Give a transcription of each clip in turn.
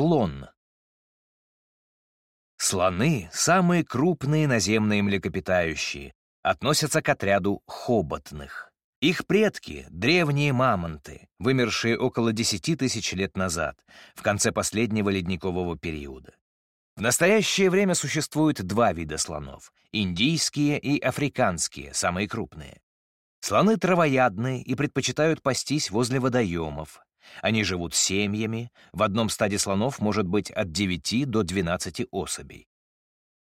Слон. Слоны — самые крупные наземные млекопитающие, относятся к отряду хоботных. Их предки — древние мамонты, вымершие около 10 тысяч лет назад, в конце последнего ледникового периода. В настоящее время существует два вида слонов — индийские и африканские, самые крупные. Слоны травоядные и предпочитают пастись возле водоемов. Они живут семьями, в одном стаде слонов может быть от 9 до 12 особей.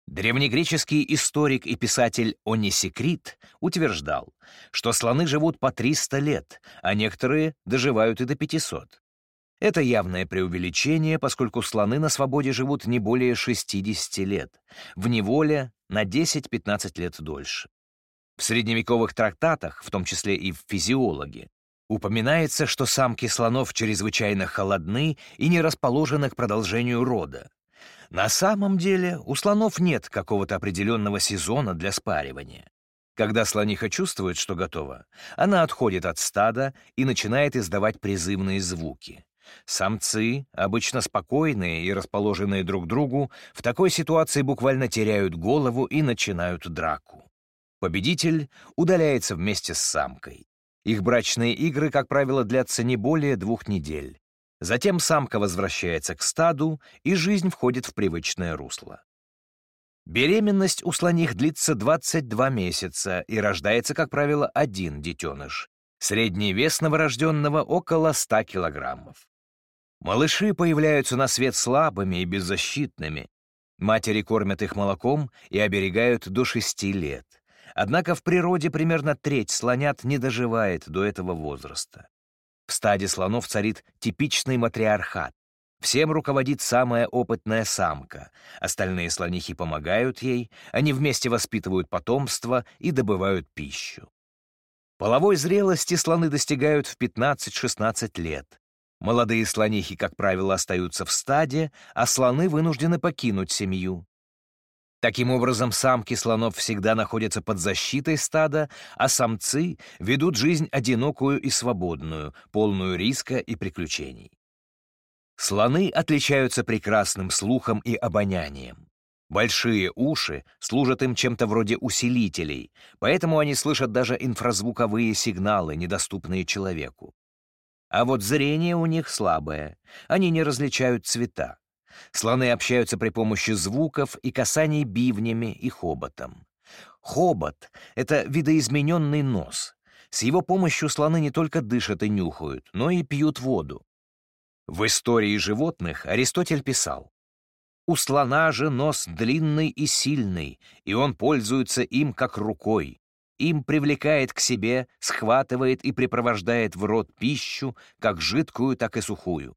Древнегреческий историк и писатель Онисекрит утверждал, что слоны живут по 300 лет, а некоторые доживают и до 500. Это явное преувеличение, поскольку слоны на свободе живут не более 60 лет, в неволе на 10-15 лет дольше. В средневековых трактатах, в том числе и в физиологе, упоминается, что самки слонов чрезвычайно холодны и не расположены к продолжению рода. На самом деле у слонов нет какого-то определенного сезона для спаривания. Когда слониха чувствует, что готова, она отходит от стада и начинает издавать призывные звуки. Самцы, обычно спокойные и расположенные друг к другу, в такой ситуации буквально теряют голову и начинают драку. Победитель удаляется вместе с самкой. Их брачные игры, как правило, длятся не более двух недель. Затем самка возвращается к стаду, и жизнь входит в привычное русло. Беременность у слоних длится 22 месяца и рождается, как правило, один детеныш. Средний вес новорожденного около 100 килограммов. Малыши появляются на свет слабыми и беззащитными. Матери кормят их молоком и оберегают до 6 лет. Однако в природе примерно треть слонят не доживает до этого возраста. В стаде слонов царит типичный матриархат. Всем руководит самая опытная самка. Остальные слонихи помогают ей, они вместе воспитывают потомство и добывают пищу. Половой зрелости слоны достигают в 15-16 лет. Молодые слонихи, как правило, остаются в стаде, а слоны вынуждены покинуть семью. Таким образом, самки слонов всегда находятся под защитой стада, а самцы ведут жизнь одинокую и свободную, полную риска и приключений. Слоны отличаются прекрасным слухом и обонянием. Большие уши служат им чем-то вроде усилителей, поэтому они слышат даже инфразвуковые сигналы, недоступные человеку. А вот зрение у них слабое, они не различают цвета. Слоны общаются при помощи звуков и касаний бивнями и хоботом. Хобот — это видоизмененный нос. С его помощью слоны не только дышат и нюхают, но и пьют воду. В истории животных Аристотель писал, «У слона же нос длинный и сильный, и он пользуется им как рукой. Им привлекает к себе, схватывает и припровождает в рот пищу, как жидкую, так и сухую.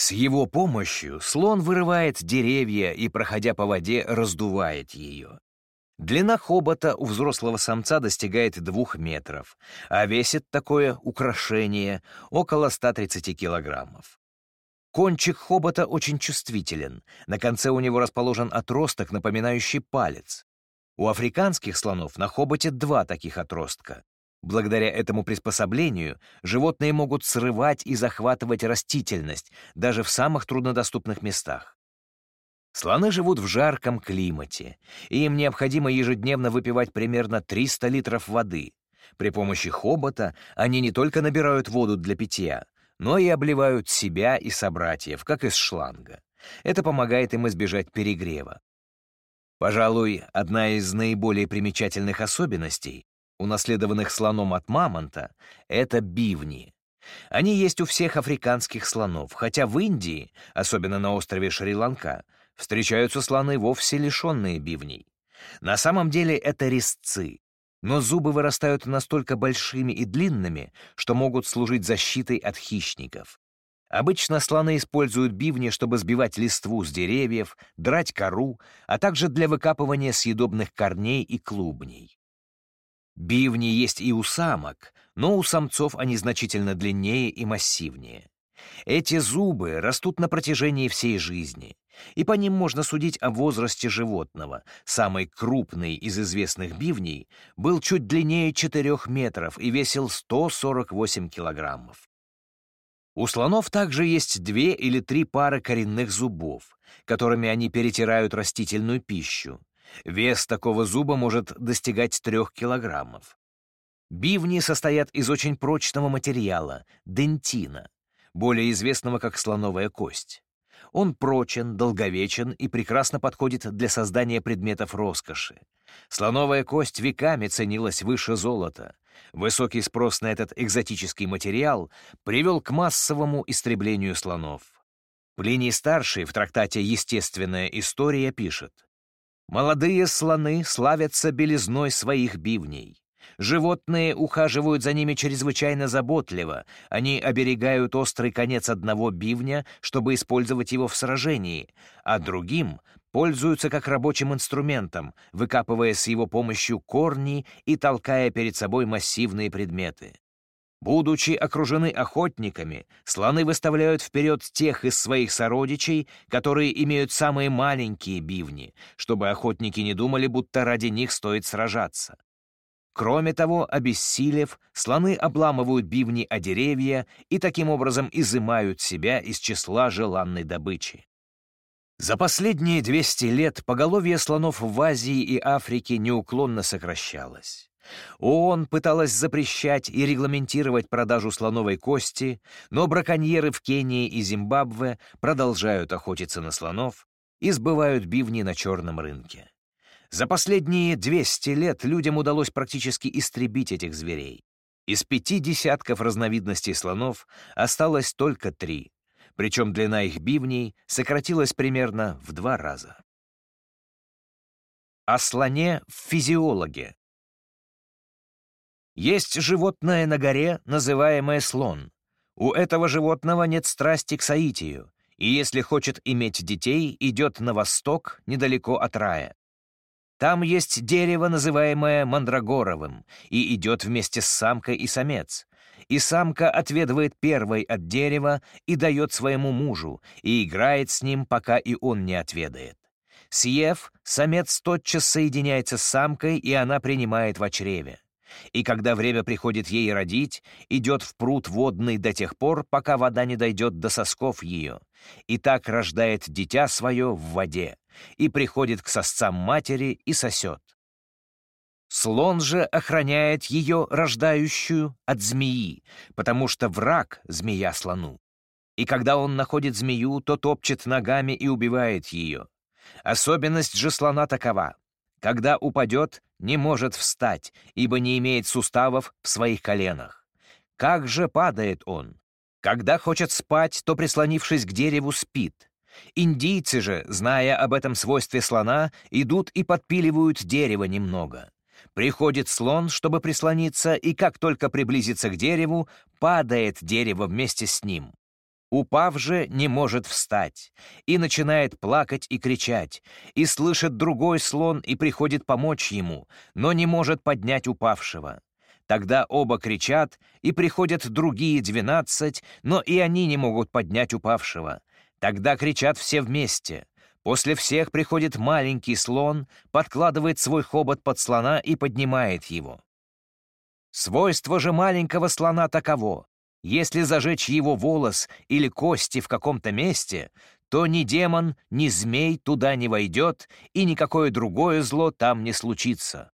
С его помощью слон вырывает деревья и, проходя по воде, раздувает ее. Длина хобота у взрослого самца достигает двух метров, а весит такое украшение около 130 килограммов. Кончик хобота очень чувствителен, на конце у него расположен отросток, напоминающий палец. У африканских слонов на хоботе два таких отростка. Благодаря этому приспособлению животные могут срывать и захватывать растительность даже в самых труднодоступных местах. Слоны живут в жарком климате, и им необходимо ежедневно выпивать примерно 300 литров воды. При помощи хобота они не только набирают воду для питья, но и обливают себя и собратьев, как из шланга. Это помогает им избежать перегрева. Пожалуй, одна из наиболее примечательных особенностей, унаследованных слоном от мамонта, это бивни. Они есть у всех африканских слонов, хотя в Индии, особенно на острове Шри-Ланка, встречаются слоны вовсе лишенные бивней. На самом деле это резцы, но зубы вырастают настолько большими и длинными, что могут служить защитой от хищников. Обычно слоны используют бивни, чтобы сбивать листву с деревьев, драть кору, а также для выкапывания съедобных корней и клубней. Бивни есть и у самок, но у самцов они значительно длиннее и массивнее. Эти зубы растут на протяжении всей жизни, и по ним можно судить о возрасте животного. Самый крупный из известных бивней был чуть длиннее 4 метров и весил 148 килограммов. У слонов также есть две или три пары коренных зубов, которыми они перетирают растительную пищу. Вес такого зуба может достигать трех килограммов. Бивни состоят из очень прочного материала — дентина, более известного как слоновая кость. Он прочен, долговечен и прекрасно подходит для создания предметов роскоши. Слоновая кость веками ценилась выше золота. Высокий спрос на этот экзотический материал привел к массовому истреблению слонов. Плиний-старший в трактате «Естественная история» пишет «Молодые слоны славятся белизной своих бивней. Животные ухаживают за ними чрезвычайно заботливо. Они оберегают острый конец одного бивня, чтобы использовать его в сражении, а другим пользуются как рабочим инструментом, выкапывая с его помощью корни и толкая перед собой массивные предметы. Будучи окружены охотниками, слоны выставляют вперед тех из своих сородичей, которые имеют самые маленькие бивни, чтобы охотники не думали, будто ради них стоит сражаться. Кроме того, обессилев, слоны обламывают бивни о деревья и таким образом изымают себя из числа желанной добычи. За последние 200 лет поголовье слонов в Азии и Африке неуклонно сокращалось. ООН пыталась запрещать и регламентировать продажу слоновой кости, но браконьеры в Кении и Зимбабве продолжают охотиться на слонов и сбывают бивни на черном рынке. За последние 200 лет людям удалось практически истребить этих зверей. Из пяти десятков разновидностей слонов осталось только три, причем длина их бивней сократилась примерно в два раза. О слоне в физиологе. Есть животное на горе, называемое слон. У этого животного нет страсти к соитию, и если хочет иметь детей, идет на восток, недалеко от рая. Там есть дерево, называемое мандрагоровым, и идет вместе с самкой и самец. И самка отведывает первой от дерева и дает своему мужу, и играет с ним, пока и он не отведает. Съев, самец тотчас соединяется с самкой, и она принимает в чреве. И когда время приходит ей родить, идет в пруд водный до тех пор, пока вода не дойдет до сосков ее, и так рождает дитя свое в воде, и приходит к сосцам матери и сосет. Слон же охраняет ее, рождающую, от змеи, потому что враг — змея слону. И когда он находит змею, то топчет ногами и убивает ее. Особенность же слона такова. Когда упадет, не может встать, ибо не имеет суставов в своих коленах. Как же падает он? Когда хочет спать, то, прислонившись к дереву, спит. Индийцы же, зная об этом свойстве слона, идут и подпиливают дерево немного. Приходит слон, чтобы прислониться, и как только приблизится к дереву, падает дерево вместе с ним. Упав же, не может встать, и начинает плакать и кричать, и слышит другой слон и приходит помочь ему, но не может поднять упавшего. Тогда оба кричат, и приходят другие двенадцать, но и они не могут поднять упавшего. Тогда кричат все вместе. После всех приходит маленький слон, подкладывает свой хобот под слона и поднимает его. Свойство же маленького слона таково. Если зажечь его волос или кости в каком-то месте, то ни демон, ни змей туда не войдет, и никакое другое зло там не случится.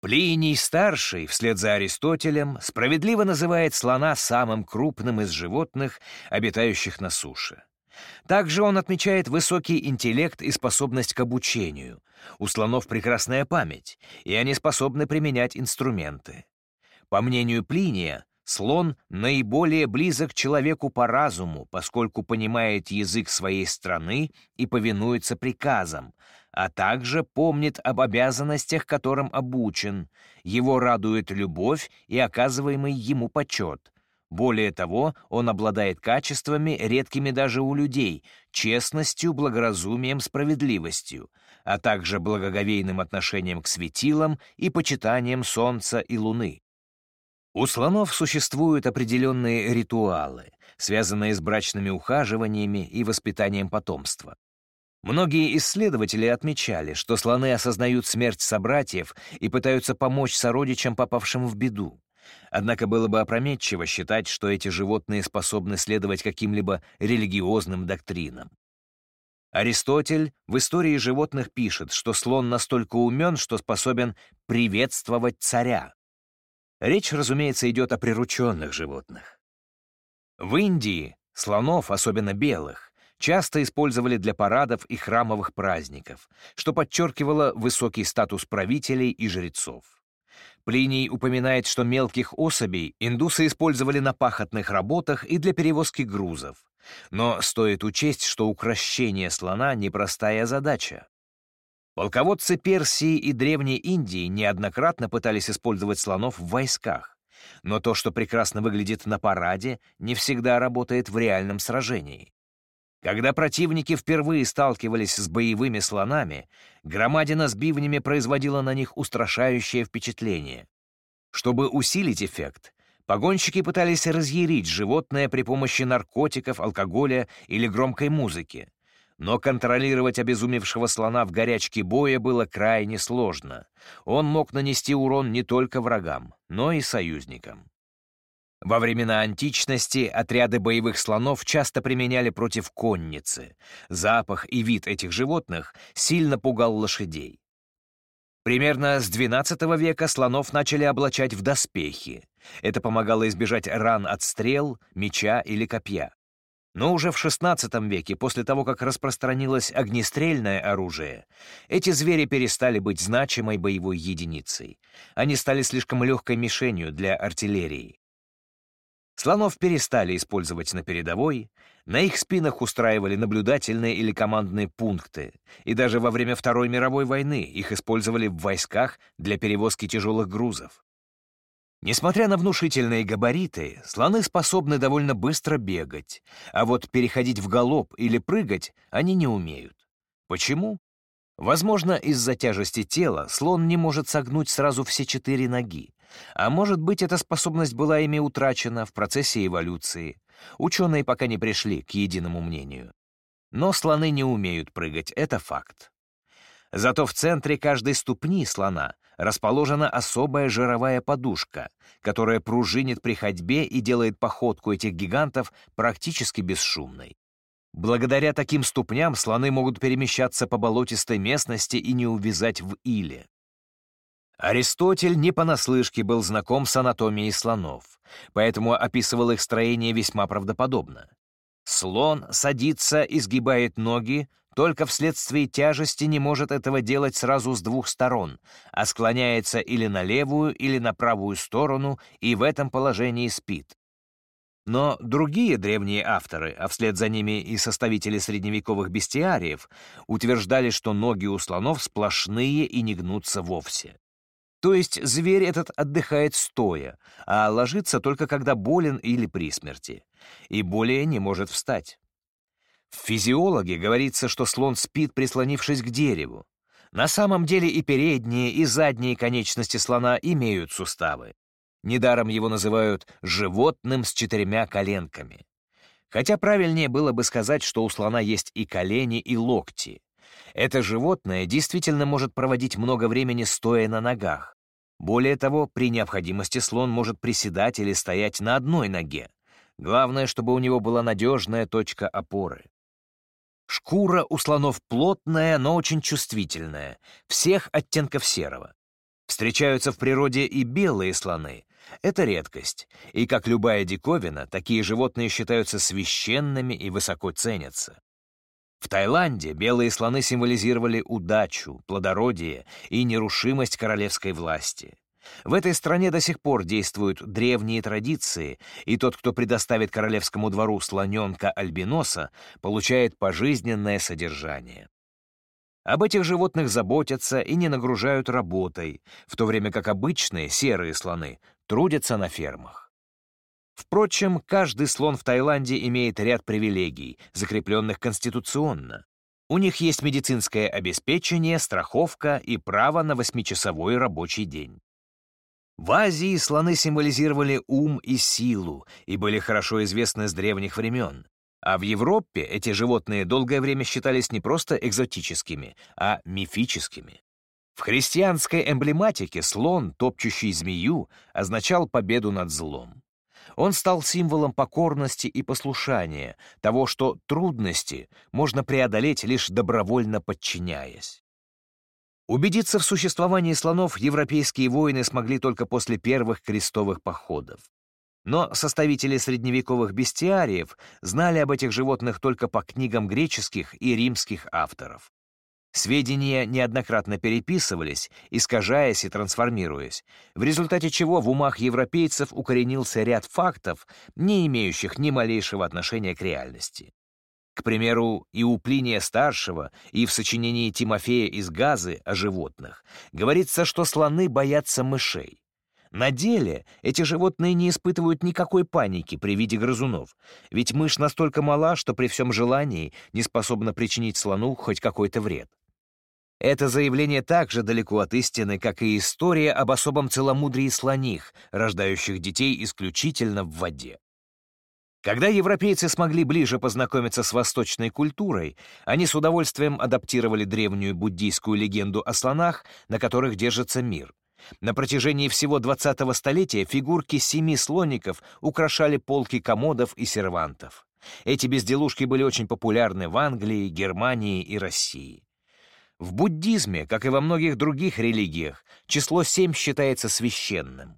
Плиний Старший, вслед за Аристотелем, справедливо называет слона самым крупным из животных, обитающих на суше. Также он отмечает высокий интеллект и способность к обучению. У слонов прекрасная память, и они способны применять инструменты. По мнению Плиния, слон наиболее близок человеку по разуму, поскольку понимает язык своей страны и повинуется приказам, а также помнит об обязанностях, которым обучен. Его радует любовь и оказываемый ему почет. Более того, он обладает качествами, редкими даже у людей, честностью, благоразумием, справедливостью, а также благоговейным отношением к светилам и почитанием солнца и луны. У слонов существуют определенные ритуалы, связанные с брачными ухаживаниями и воспитанием потомства. Многие исследователи отмечали, что слоны осознают смерть собратьев и пытаются помочь сородичам, попавшим в беду. Однако было бы опрометчиво считать, что эти животные способны следовать каким-либо религиозным доктринам. Аристотель в истории животных пишет, что слон настолько умен, что способен приветствовать царя. Речь, разумеется, идет о прирученных животных. В Индии слонов, особенно белых, часто использовали для парадов и храмовых праздников, что подчеркивало высокий статус правителей и жрецов. Плиний упоминает, что мелких особей индусы использовали на пахотных работах и для перевозки грузов. Но стоит учесть, что укращение слона — непростая задача. Полководцы Персии и Древней Индии неоднократно пытались использовать слонов в войсках, но то, что прекрасно выглядит на параде, не всегда работает в реальном сражении. Когда противники впервые сталкивались с боевыми слонами, громадина с бивнями производила на них устрашающее впечатление. Чтобы усилить эффект, погонщики пытались разъярить животное при помощи наркотиков, алкоголя или громкой музыки, но контролировать обезумевшего слона в горячке боя было крайне сложно. Он мог нанести урон не только врагам, но и союзникам. Во времена античности отряды боевых слонов часто применяли против конницы. Запах и вид этих животных сильно пугал лошадей. Примерно с XII века слонов начали облачать в доспехи. Это помогало избежать ран от стрел, меча или копья. Но уже в XVI веке, после того, как распространилось огнестрельное оружие, эти звери перестали быть значимой боевой единицей. Они стали слишком легкой мишенью для артиллерии. Слонов перестали использовать на передовой, на их спинах устраивали наблюдательные или командные пункты, и даже во время Второй мировой войны их использовали в войсках для перевозки тяжелых грузов. Несмотря на внушительные габариты, слоны способны довольно быстро бегать, а вот переходить в галоп или прыгать они не умеют. Почему? Возможно, из-за тяжести тела слон не может согнуть сразу все четыре ноги, а может быть, эта способность была ими утрачена в процессе эволюции. Ученые пока не пришли к единому мнению. Но слоны не умеют прыгать, это факт. Зато в центре каждой ступни слона расположена особая жировая подушка, которая пружинит при ходьбе и делает походку этих гигантов практически бесшумной. Благодаря таким ступням слоны могут перемещаться по болотистой местности и не увязать в иле. Аристотель не понаслышке был знаком с анатомией слонов, поэтому описывал их строение весьма правдоподобно. Слон садится и сгибает ноги, только вследствие тяжести не может этого делать сразу с двух сторон, а склоняется или на левую, или на правую сторону, и в этом положении спит. Но другие древние авторы, а вслед за ними и составители средневековых бестиариев, утверждали, что ноги у слонов сплошные и не гнутся вовсе. То есть зверь этот отдыхает стоя, а ложится только когда болен или при смерти, и более не может встать. В физиологе говорится, что слон спит, прислонившись к дереву. На самом деле и передние, и задние конечности слона имеют суставы. Недаром его называют «животным с четырьмя коленками». Хотя правильнее было бы сказать, что у слона есть и колени, и локти. Это животное действительно может проводить много времени стоя на ногах. Более того, при необходимости слон может приседать или стоять на одной ноге. Главное, чтобы у него была надежная точка опоры. Шкура у слонов плотная, но очень чувствительная, всех оттенков серого. Встречаются в природе и белые слоны. Это редкость, и, как любая диковина, такие животные считаются священными и высоко ценятся. В Таиланде белые слоны символизировали удачу, плодородие и нерушимость королевской власти. В этой стране до сих пор действуют древние традиции, и тот, кто предоставит королевскому двору слоненка-альбиноса, получает пожизненное содержание. Об этих животных заботятся и не нагружают работой, в то время как обычные серые слоны трудятся на фермах. Впрочем, каждый слон в Таиланде имеет ряд привилегий, закрепленных конституционно. У них есть медицинское обеспечение, страховка и право на восьмичасовой рабочий день. В Азии слоны символизировали ум и силу и были хорошо известны с древних времен. А в Европе эти животные долгое время считались не просто экзотическими, а мифическими. В христианской эмблематике слон, топчущий змею, означал победу над злом. Он стал символом покорности и послушания, того, что трудности можно преодолеть лишь добровольно подчиняясь. Убедиться в существовании слонов европейские воины смогли только после первых крестовых походов. Но составители средневековых бестиариев знали об этих животных только по книгам греческих и римских авторов. Сведения неоднократно переписывались, искажаясь и трансформируясь, в результате чего в умах европейцев укоренился ряд фактов, не имеющих ни малейшего отношения к реальности. К примеру, и у Плиния-старшего, и в сочинении Тимофея из Газы о животных говорится, что слоны боятся мышей. На деле эти животные не испытывают никакой паники при виде грызунов, ведь мышь настолько мала, что при всем желании не способна причинить слону хоть какой-то вред. Это заявление так же далеко от истины, как и история об особом целомудрии слоних, рождающих детей исключительно в воде. Когда европейцы смогли ближе познакомиться с восточной культурой, они с удовольствием адаптировали древнюю буддийскую легенду о слонах, на которых держится мир. На протяжении всего 20-го столетия фигурки семи слоников украшали полки комодов и сервантов. Эти безделушки были очень популярны в Англии, Германии и России. В буддизме, как и во многих других религиях, число семь считается священным.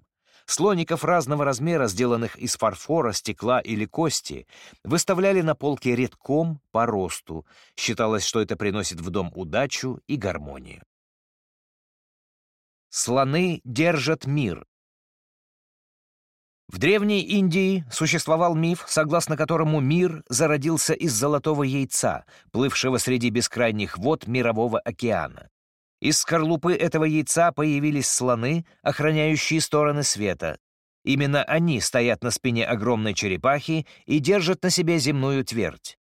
Слоников разного размера, сделанных из фарфора, стекла или кости, выставляли на полке редком по росту. Считалось, что это приносит в дом удачу и гармонию. Слоны держат мир. В Древней Индии существовал миф, согласно которому мир зародился из золотого яйца, плывшего среди бескрайних вод Мирового океана. Из скорлупы этого яйца появились слоны, охраняющие стороны света. Именно они стоят на спине огромной черепахи и держат на себе земную твердь.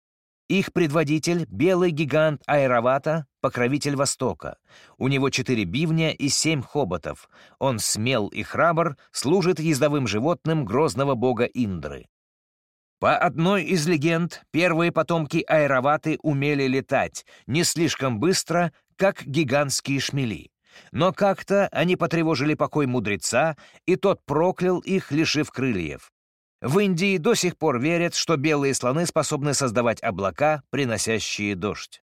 Их предводитель — белый гигант Айравата, покровитель Востока. У него четыре бивня и семь хоботов. Он смел и храбр, служит ездовым животным грозного бога Индры. По одной из легенд, первые потомки Айраваты умели летать не слишком быстро, как гигантские шмели. Но как-то они потревожили покой мудреца, и тот проклял их, лишив крыльев. В Индии до сих пор верят, что белые слоны способны создавать облака, приносящие дождь.